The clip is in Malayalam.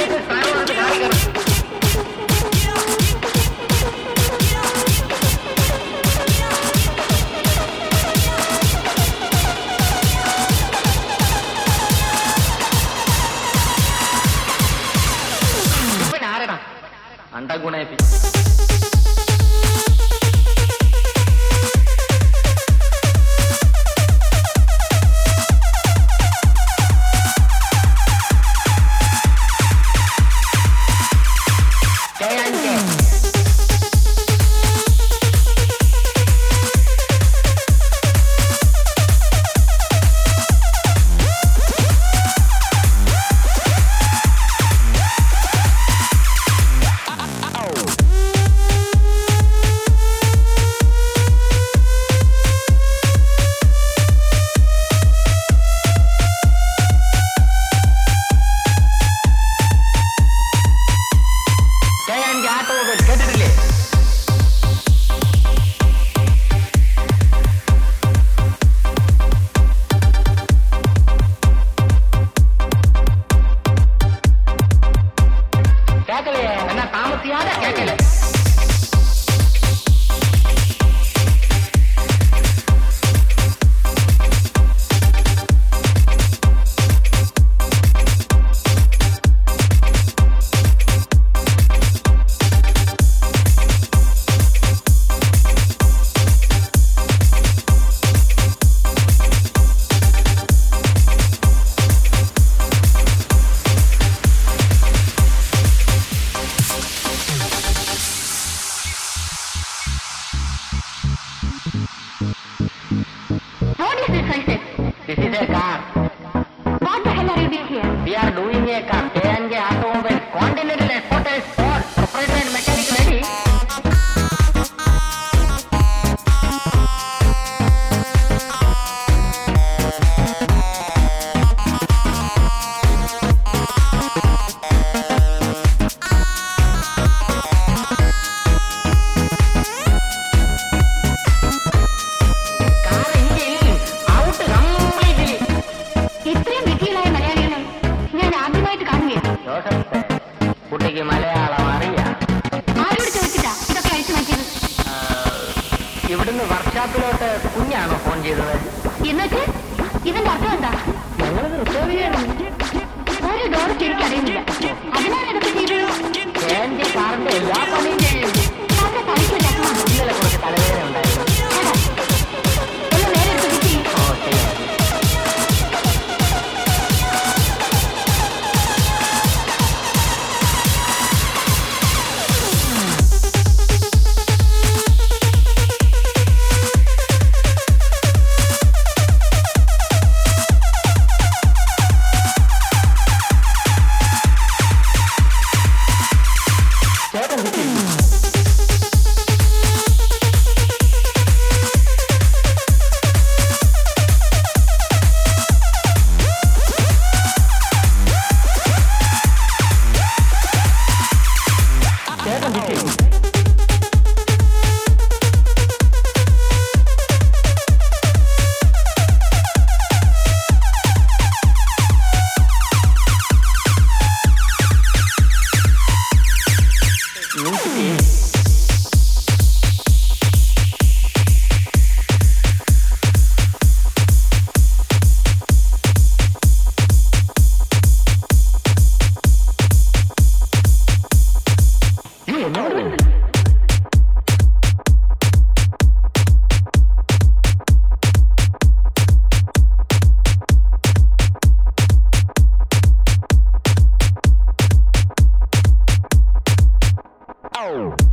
K1 सगुणे भी Tatiana Eckler. 干 വിധിയിലായ മലയാളികളെ ഞാൻ ആദ്യമായിട്ട് കാണുകയാണ്. കുട്ടിക്ക് മലയാളം അറിയാം. ആരോട് ചോദിച്ചിട്ടാ ഇതൊക്കെ അഴിച്ചു മാറ്റിയത്? ഇവിടുന്ന് വർക്ക്ഷോപ്പിലോട്ട് കുഞ്ഞാണോ ഫോൺ ചെയ്തത്? എന്നിട്ട് ഇതിന്റെ അർത്ഥം എന്താ? ഞങ്ങളിത് റിസർവ് ചെയ്യണം ഒരു ഡോർ ശരിക്കും അറിയുന്നില്ല Oh.